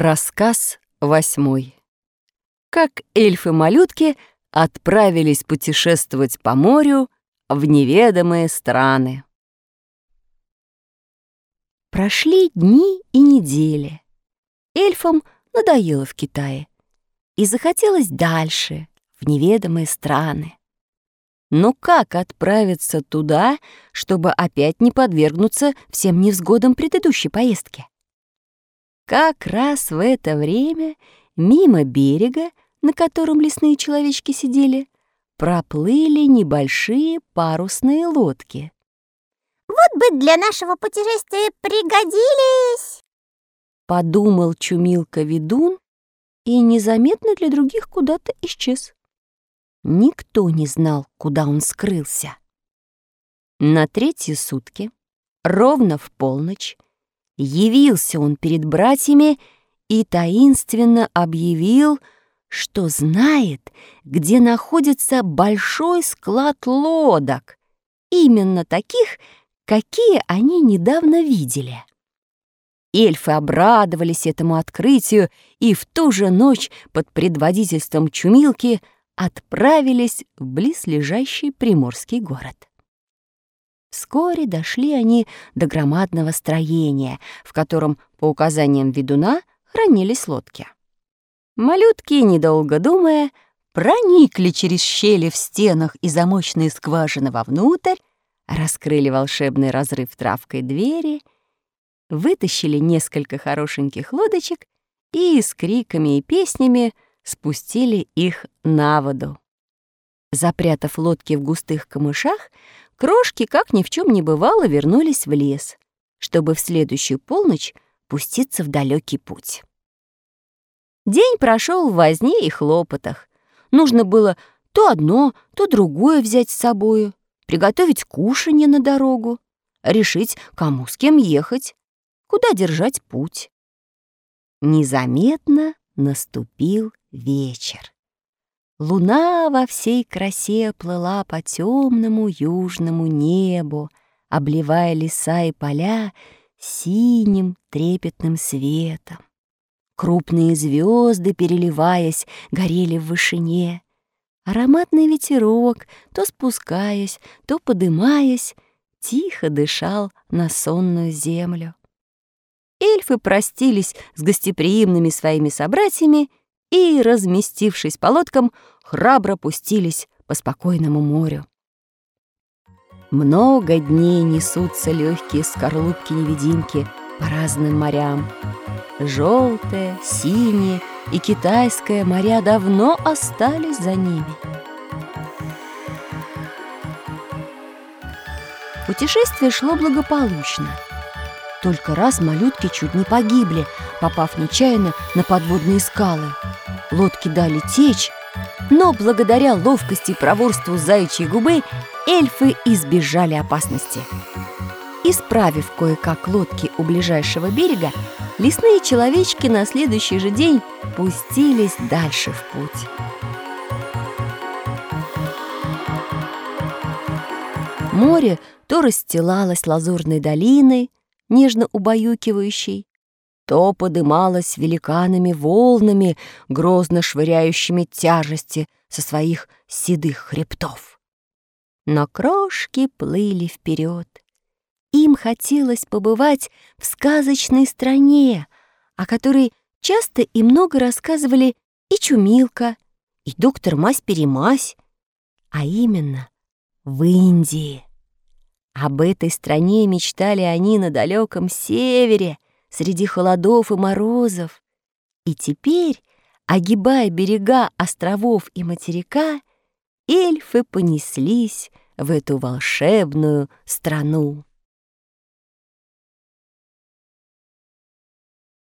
Рассказ восьмой. Как эльфы-малютки отправились путешествовать по морю в неведомые страны. Прошли дни и недели. Эльфам надоело в Китае, и захотелось дальше, в неведомые страны. Но как отправиться туда, чтобы опять не подвергнуться всем невзгодам предыдущей поездки? Как раз в это время мимо берега, на котором лесные человечки сидели, проплыли небольшие парусные лодки. «Вот бы для нашего путешествия пригодились!» Подумал Чумилка-ведун и незаметно для других куда-то исчез. Никто не знал, куда он скрылся. На третьи сутки, ровно в полночь, Явился он перед братьями и таинственно объявил, что знает, где находится большой склад лодок, именно таких, какие они недавно видели. Эльфы обрадовались этому открытию и в ту же ночь под предводительством Чумилки отправились в близлежащий приморский город. Вскоре дошли они до громадного строения, в котором, по указаниям ведуна, хранились лодки. Малютки, недолго думая, проникли через щели в стенах и замочные скважины вовнутрь, раскрыли волшебный разрыв травкой двери, вытащили несколько хорошеньких лодочек и с криками и песнями спустили их на воду. Запрятав лодки в густых камышах, Крошки, как ни в чем не бывало, вернулись в лес, чтобы в следующую полночь пуститься в далекий путь. День прошел в возне и хлопотах. Нужно было то одно, то другое взять с собою, приготовить кушанье на дорогу, решить, кому с кем ехать, куда держать путь. Незаметно наступил вечер. Луна во всей красе плыла по темному южному небу, обливая леса и поля синим трепетным светом. Крупные звезды, переливаясь, горели в вышине. Ароматный ветерок, то спускаясь, то подымаясь, тихо дышал на сонную землю. Эльфы простились с гостеприимными своими собратьями и, разместившись по лодкам, храбро пустились по спокойному морю. Много дней несутся легкие скорлупки-невидимки по разным морям. Желтое, синее и китайское моря давно остались за ними. Путешествие шло благополучно. Только раз малютки чуть не погибли, попав нечаянно на подводные скалы. Лодки дали течь, но благодаря ловкости и проворству заячьей губы эльфы избежали опасности. Исправив кое-как лодки у ближайшего берега, лесные человечки на следующий же день пустились дальше в путь. Море то расстилалось лазурной долиной, нежно убаюкивающей, то подымалась великанами волнами, грозно швыряющими тяжести со своих седых хребтов. Но крошки плыли вперед. Им хотелось побывать в сказочной стране, о которой часто и много рассказывали и Чумилка, и доктор Мась-Перемась, а именно в Индии. Об этой стране мечтали они на далеком севере — среди холодов и морозов. И теперь, огибая берега островов и материка, эльфы понеслись в эту волшебную страну.